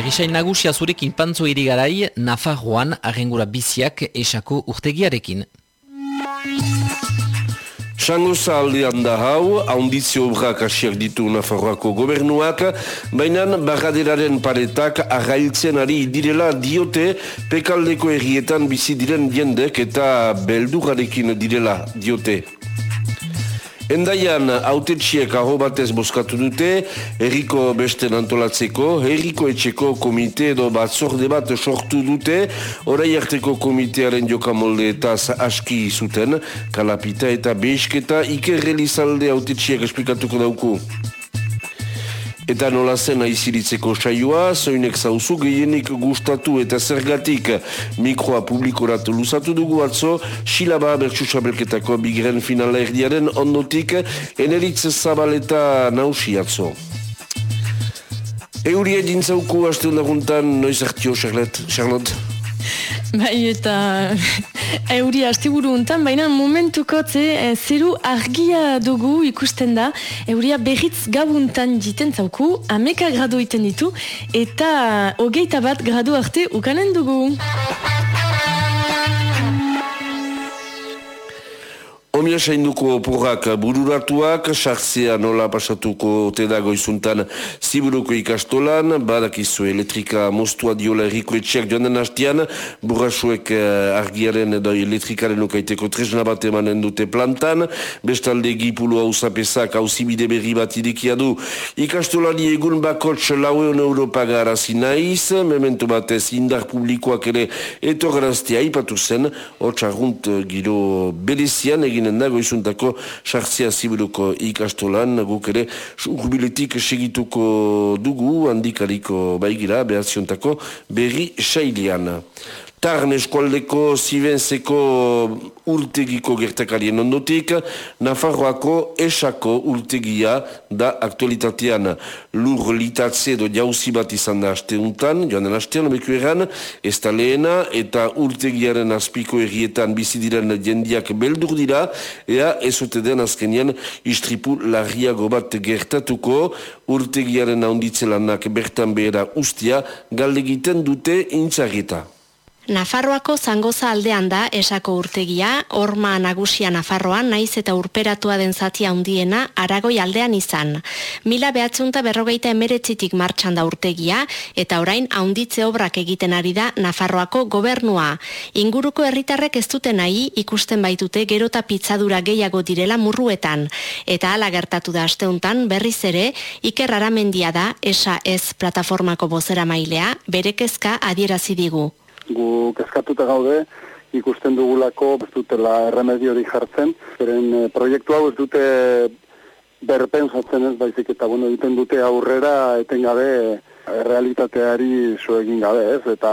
Berrisain nagusia zurekin pantzo irigarai, Nafarroan arrengura biziak esako urtegiarekin. Sango aldean da hau, haundizio obrak asiak ditu Nafarroako gobernuak, baina barraderaren paretak arrailtzen ari direla diote pekaldeko errietan bizi diren jendek eta beldurarekin direla diote. Endaian autetxiek aho batez boskatu dute, erriko beste antolatzeko, erriko etxeko komite edo batzorde bat sortu dute, orai arteko komitearen jokamolde eta aski zuten, kalapita eta beisketa ikerrelizalde autetxiek esplikatuko dauku. Eta nola zen aiziritzeko saioa, zoinek zauzu gehienik gustatu eta zergatik mikroa publikoratu luzatu dugu atzo, Silaba Bertsusabelketako bigren finala erdiaren ondotik, eneritz zabaleta nausi atzo. Eurie dintzauku haste hundaguntan, noiz hartio, Charlotte? Bai, eta euri astiburu untan, baina momentuko ze e, zeru argia dugu ikusten da, euria berriz gabuntan jiten zauku, ameka grado iten ditu, eta hogeita bat grado arte ukanen dugu. Omia sainduko opurrak bururatuak, sartzea nola pasatuko tedago izuntan ziburuko ikastolan, badakizu elektrika mostua diola erriko etxeak joan den hastian, burrasuek eh, argiaren edo elektrikaren ukaiteko tresna bat emanen dute plantan, bestalde gipulu hau zapesak hau zibide berri bat idikia du, ikastolani egun bakots laueon Europa garazi naiz, memento batez indar publikoak ere etorraztea ipatu zen, hotxarrunt giro berezian egin izanen da, goizuntako sartzea ziburuko ikastolan, guk ere urbiletik segituko dugu, handikariko baigira, behatziontako berri sailian. Tarn eskualdeko zibenzeko urtegiko gertakarien ondotik, Nafarroako esako urtegia da aktualitatean lur litatze edo jauzi bat izan da asteuntan, joan den astean, beku eran, ez da lehena eta urtegiaren azpiko errietan bizidiren jendiak beldur dira, ea ez den azkenian istripu larriago bat gertatuko, urtegiaren ahonditzelanak bertan behera ustia, galdegiten dute intzagita. Nafarroako zangoza aldean da esako urtegia, orma nagusia Nafarroan naiz eta urperatua den zatia handiena aragoi aldean izan. Mila behatzunta berrogeita emeretzitik martxan da urtegia eta orain haunditze obrak egiten ari da Nafarroako gobernua. Inguruko herritarrek ez duten nahi ikusten baitute gerota pitzadura gehiago direla murruetan. Eta hala gertatu da asteuntan berriz ere Iker Aramendia da esa ez plataformako bozera mailea berekezka adierazi digu gu kezkatuta gaude, ikusten dugulako ez dutela erremedio hori jartzen, zeren e, proiektu hau ez dute berpensatzen ez, baizik eta bueno, egiten dute aurrera etengabe realitateari zo egin gabe, ez? Eta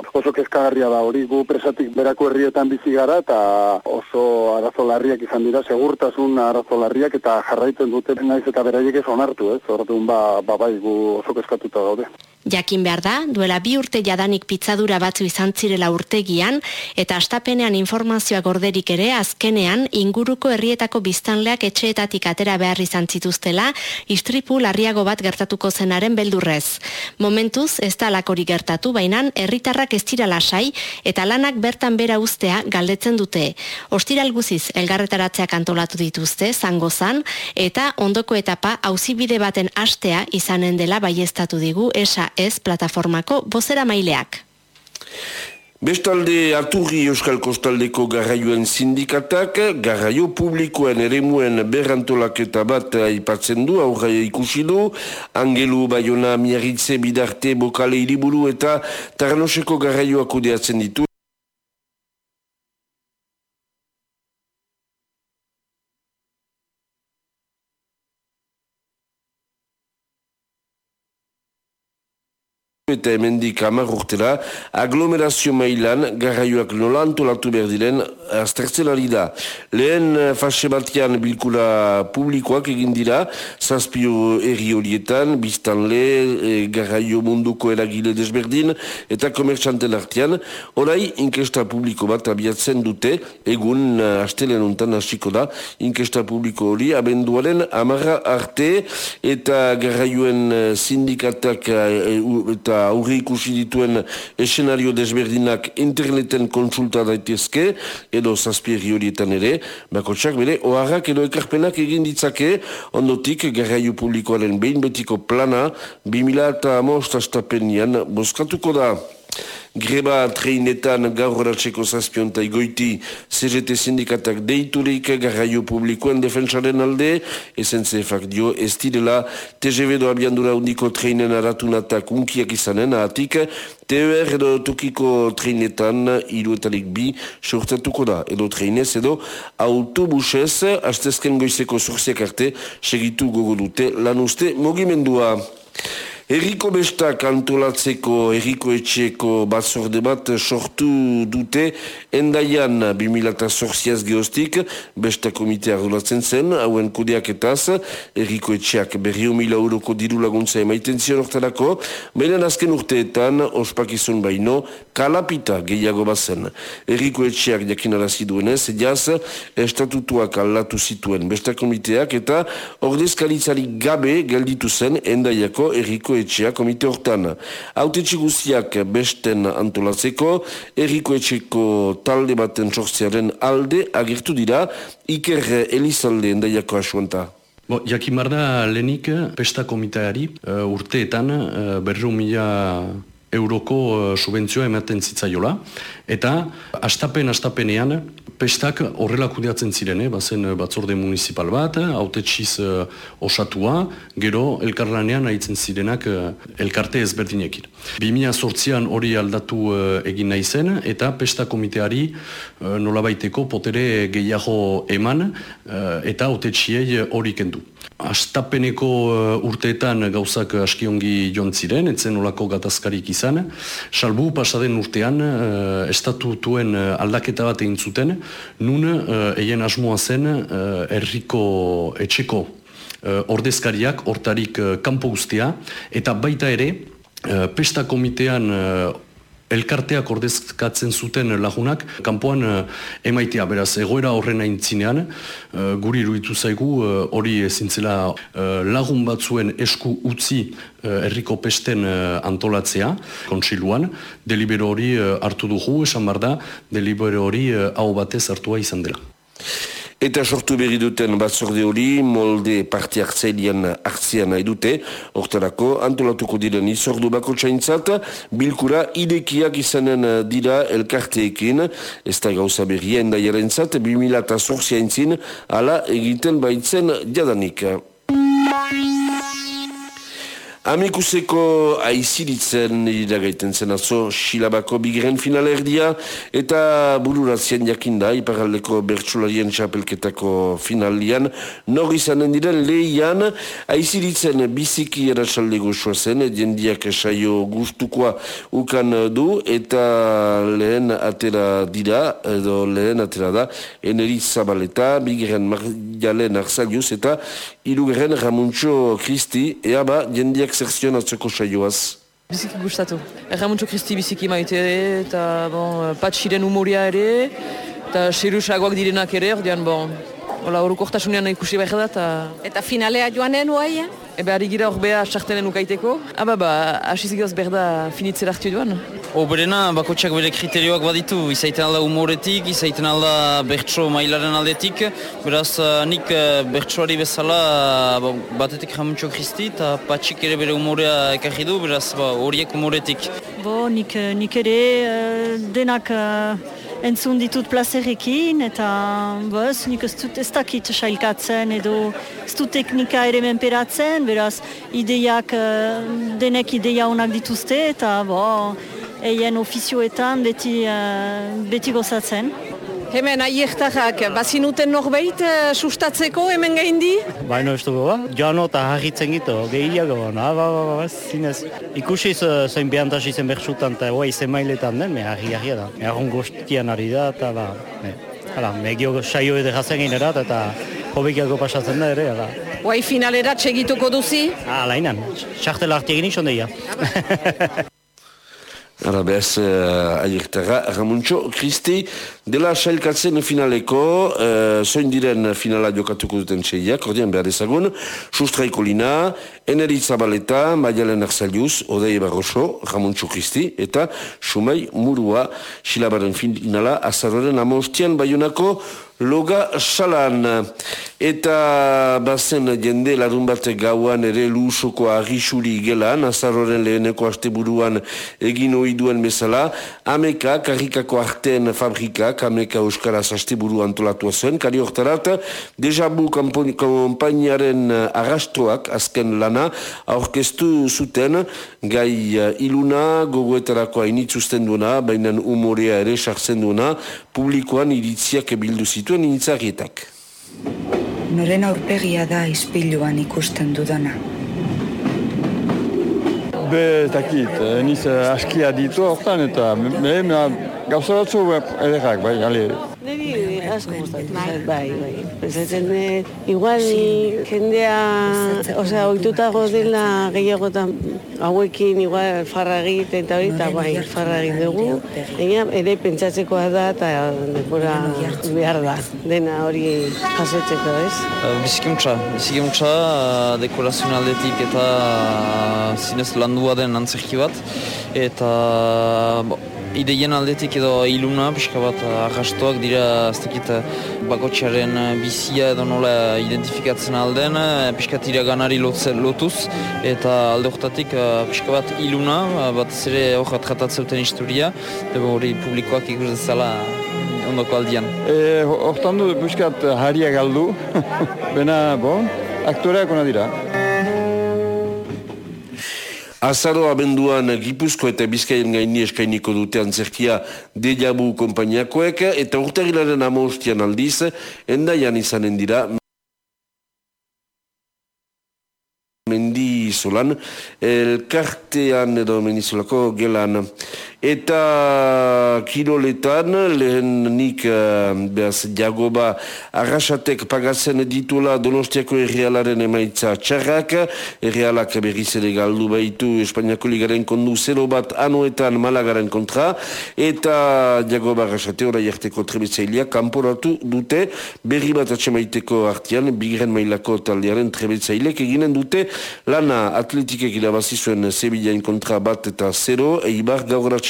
oso kezkagarria da hori gu presatik berako herrietan bizi gara eta oso arazo larriak izan dira, segurtasun arazo larriak eta jarraitzen dute naiz eta beraiek ez onartu, ez? Orduan ba, ba bai gu oso kezkatuta gaude. Jakin behar da, duela bi urte jadanik pitzadura batzu izan zirela urtegian, eta astapenean informazioa gorderik ere, azkenean inguruko herrietako biztanleak etxeetatik atera behar izan zituztela, istripu larriago bat gertatuko zenaren beldurrez. Momentuz, ez da lakori gertatu, bainan herritarrak ez dira lasai, eta lanak bertan bera ustea galdetzen dute. Ostiral guziz, elgarretaratzeak antolatu dituzte, zango zan, eta ondoko etapa hauzibide baten astea izanen dela baiestatu digu, esa ez plataformako bozera maileak. Bestalde Aturri Euskal Kostaldeko garraioen sindikatak, garraio publikoen ere muen berrantolaketa bat aipatzen du, aurra ikusi du, Angelu Bayona Miaritze Bidarte Bokale Iriburu eta Tarnoseko garraioak udeatzen ditu. Eta hemendik hamar urtera aglomerazio mailan garraioak nola antolatu behar diren aztertzelari da. Lehen eh, fase batian bilkula publikoak egin dira zazpio erri horietan, biztanle, e, garraio munduko eragile desberdin eta komertxanten artean. Horai, inkesta publiko bat abiatzen dute, egun uh, astelen untan hasiko da, inkesta publiko hori abenduaren amarra arte eta garraioen sindikatak eta eta aurre ikusi dituen escenario desberdinak interneten konsulta daitezke, edo zazpierri horietan ere, bako txak bere, oharrak edo ekarpenak egin ditzake, ondotik garraio publikoaren behin betiko plana, 2000 eta amost astapenian, boskatuko da. Greba treinetan gaur horatzeko zazpionta igoiti CGT sindikatak deiturik garraio publikoen defensaren alde, esen zefak dio ez direla TGV doa biandura undiko treinen aratunatak unkiak izanen, ahatik TER edo tukiko treinetan iruetalik bi sortatuko da, edo treinez edo autobusez, astezken goizeko zurziak arte, segitu gogo dute lan uste mogimendua. Eriko bestak antolatzeko eriko etxeko batzorde bat sortu dute endaian 2008 geostik besta komitea arduratzen zen, hauen kudeak etaz, eriko etxeak berrio mila euroko diru laguntza emaiten zion ortarako, baina azken urteetan ospakizun baino kalapita gehiago bazen. Eriko etxeak jakinarazi duenez, jaz, estatutuak aldatu zituen besta komiteak eta ordezkalitzari gabe gelditu zen endaiako eriko etxea komite hortan. Haute guztiak besten antolatzeko, erriko etxeko talde baten sortzearen alde agertu dira, iker Elizalde endaiako asuanta. Bo, jakin da lehenik pesta komiteari uh, urteetan uh, berru mila euroko uh, subentzioa ematen zitzaiola. Eta astapen astapenean pestak horrela kudeatzen ziren, eh? bazen eh, batzorde municipal bat, autetxiz uh, osatua, gero elkarlanean haitzen zirenak uh, elkarte ezberdinekin. 2008an hori aldatu uh, egin nahi zen, eta pesta komiteari uh, nolabaiteko potere gehiago eman, uh, eta autetxiei hori kendu. Astapeneko uh, urteetan gauzak askiongi joan ziren, etzen olako gatazkarik izan, salbu pasaden urtean uh, estatutuen aldaketa bat egin zuten, nun eien asmoa zen uh, erriko etxeko uh, ordezkariak, hortarik kanpo guztia, eta baita ere, uh, pesta komitean elkarteak ordezkatzen zuten lagunak, kanpoan uh, emaitea, beraz, egoera horren aintzinean, uh, guri iruditu zaigu hori uh, ezintzela lagun batzuen esku utzi uh, erriko pesten antolatzea, kontsiluan, delibero hori hartu dugu, esan bar da, delibero hori hau batez hartua izan dela. Eta sortu berri duten batzorde hori, molde parte hartzailean hartzean nahi dute, hortarako antolatuko diren izordu bako txaintzat, bilkura idekiak izanen dira elkarteekin, ez da gauza berria endaiaren zat, 2008 entzin, ala egiten baitzen jadanik. Amikuseko aiziritzen iragaiten zen atzo Xilabako bigren final erdia eta bururazien jakinda iparaldeko bertsularien txapelketako finalian. Nor izanen diren lehian aiziritzen biziki erasalde goxua zen jendiak saio gustukoa ukan du eta lehen atera dira edo lehen atera da eneriz zabaleta bigren marjalen arzalius eta irugeren Ramuntxo Kristi ea ba jendiak zerzion atzeko saioaz? Biziki gustatu. Erramuntxo Kristi biziki maite eta bon, patxiren umoria ere, eta serusagoak direnak ere, ordean, bon, hola, horukortasunean ikusi behar da, eta... Eta finalea joanen, uai, eh? Ebe, ari gira hor beha sartenen ukaiteko. Aba, ba, asiz gioz berda finitzera hartu duan. Oberena, bakotxak bere kriterioak baditu. Izaiten alda humoretik, izaiten alda bertso mailaren aldetik. Beraz, uh, nik uh, bertsoari bezala uh, batetik jamuntxo kristi, eta patxik ere bere humorea ekarri du, beraz, ba, horiek humoretik. Bo, nik, nik ere denak entzun ditut plazerekin, eta bez, nik ez dut ez dakit sailkatzen, edo ez dut teknika ere menperatzen, beraz, ideiak, eh, denek ideia honak dituzte, eta bo, eien ofizioetan beti, uh, beti gozatzen. Hemen aiektarrak, bazinuten norbait uh, sustatzeko hemen gaindi? Baina ez dugu, ba? Joan eta harritzen gitu, gehiago, na, ba, ba, ba, ba, zinez. Ikusi zoin behantaz izen berxutan eta hoa izen mailetan den, me harri harri da. Me harron goztian ari da, eta ba, me, hala, me gio saio edo jazen egin erat, eta hobekiago pasatzen da ere, hala. Hoa finalera txegituko duzi? Hala, inan, txartela harti egin izan deia. Ara behaz, uh, aiertara, Ramuntxo, Kristi, dela sailkatzen finaleko, uh, zoin diren finala jokatuko duten txeiak, ordean behar ezagun, sustraiko lina, Eneri Zabaleta, Maialen Arzalius, Odei Barroso, Ramon Txukristi, eta Sumei Murua, Xilabaren finala, azaroren amostian, baiunako loga salan. Eta bazen jende larun bat gauan ere lusoko agisuri gelan, azarroren leheneko asteburuan egin oiduen bezala, ameka, karikako arteen fabrikak, ameka euskaraz asteburu antolatua zuen, kari hortarat, dejabu kompainiaren arrastoak, azken lana, aurkeztu zuten, gai uh, iluna, gogoetarako hainitzuzten duena, baina umorea ere sartzen duena, publikoan iritziak bildu zituen intzarietak. Noren aurpegia da izpiluan ikusten dudana. Be, ez dakit, eh, niz eh, askia ditu hortan eta me, me, gauza batzu ederrak, bai, ale. Asko gustatu zait, bai, bai. Pensatzen, eh, igual jendea, osea, oitutago dela gehiagotan hauekin igual farra egiten eta hori, eta bai, farra egin dugu. Baina ere pentsatzekoa da eta denbora behar da, dena hori jasotzeko, ez? Bizikimtza, bizikimtza, dekorazioen aldetik eta zinez landua den antzerki bat. Eta bo, ideien aldetik edo iluna, pixka bat arrastoak dira ez dakit bakotxaren bizia edo nola identifikatzen alden, pixka tira ganari lotuz, eta alde horretatik pixka bat iluna, bat ere hor tratatzen historia, eta hori publikoak ikus dezala ondoko aldian. E, Hortan du pixkat haria galdu, bena, bon, aktoreak ona dira. Azaro abenduan Gipuzko eta Bizkaien gaini eskainiko dute antzerkia Dejabu kompainiakoek eta urterilaren amostian aldiz endaian izanen dira Mendizolan, elkartean edo Mendizolako gelan. Eta kiroletan, lehen nik uh, behaz Jagoba arrasatek pagatzen ditula Donostiako errealaren emaitza txarrak, errealak berriz ere galdu baitu Espainiako ligaren kondu zero bat anuetan malagaren kontra, eta Jagoba arrasate orai arteko trebetzaileak kanporatu dute. Berri bat atxemaiteko artian, bigren mailako taldearen trebetzaileak eginen dute. Lana atletikek irabazizuen Sevillain kontra bat eta zero, eibar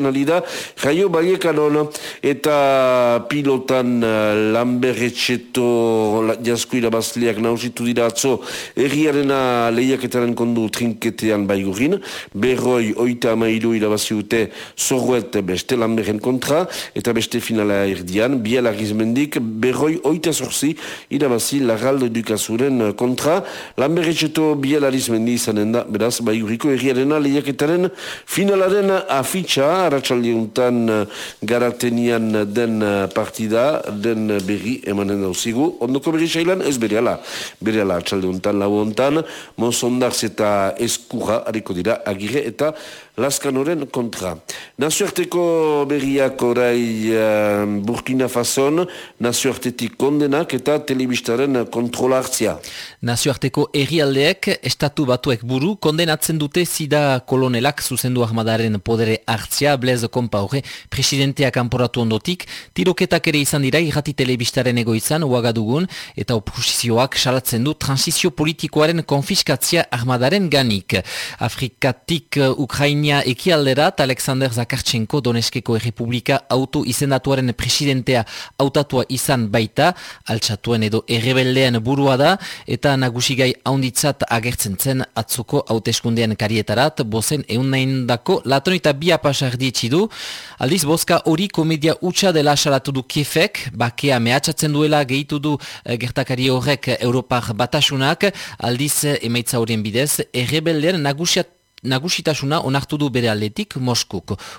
gauratzen ali da, jaio baliekanon eta pilotan uh, Lamberretxeto jasku irabazleak nausitu dira atzo erriarena lehiaketaren kondu trinketean baigurin, berroi oita amailu irabaziute zorruet beste Lamberren kontra, eta beste finala erdian, biela gizmendik, berroi oita zorzi irabazi lagaldo dukazuren kontra, Lamberretxeto biela mendi izanen da, beraz, bai urriko erriarena lehiaketaren finalaren afitxa, aratsaldi untan eh, garatenian den eh, partida, den berri emanen dauzigu. Ondoko berri xailan, ez bere ala. Bere ala, aratsaldi untan, lau untan, eta eskurra, hariko dira, agire eta Laskanoren kontra. Nazioarteko berriak orai Burkina Fason, nazioartetik kondenak eta telebistaren kontrola hartzia. Nazioarteko errialdeek, estatu batuek buru, kondenatzen dute zida kolonelak zuzendu ahmadaren podere hartzia, blez konpaure, presidenteak anporatu ondotik, tiroketak ere izan dira irrati telebistaren egoizan, uagadugun, eta oposizioak salatzen du transizio politikoaren konfiskatzia ahmadaren ganik. Afrikatik uh, Ukrainia ekialderat, Alexander Zakartsenko Doneskeko Errepublika auto izendatuaren presidentea autatua izan baita, altxatuen edo errebeldean burua da, eta nagusigai haunditzat agertzen zen atzoko hauteskundean karietarat, bozen eun nahin dako, latonita apasar du, aldiz boska hori komedia utxa dela salatu du kefek, bakea mehatxatzen duela gehitu du eh, gertakari horrek Europar batasunak, aldiz emaitza horien bidez, errebeldean nagusiat Nagusitasuna onartu du bere aldetik Moskuk.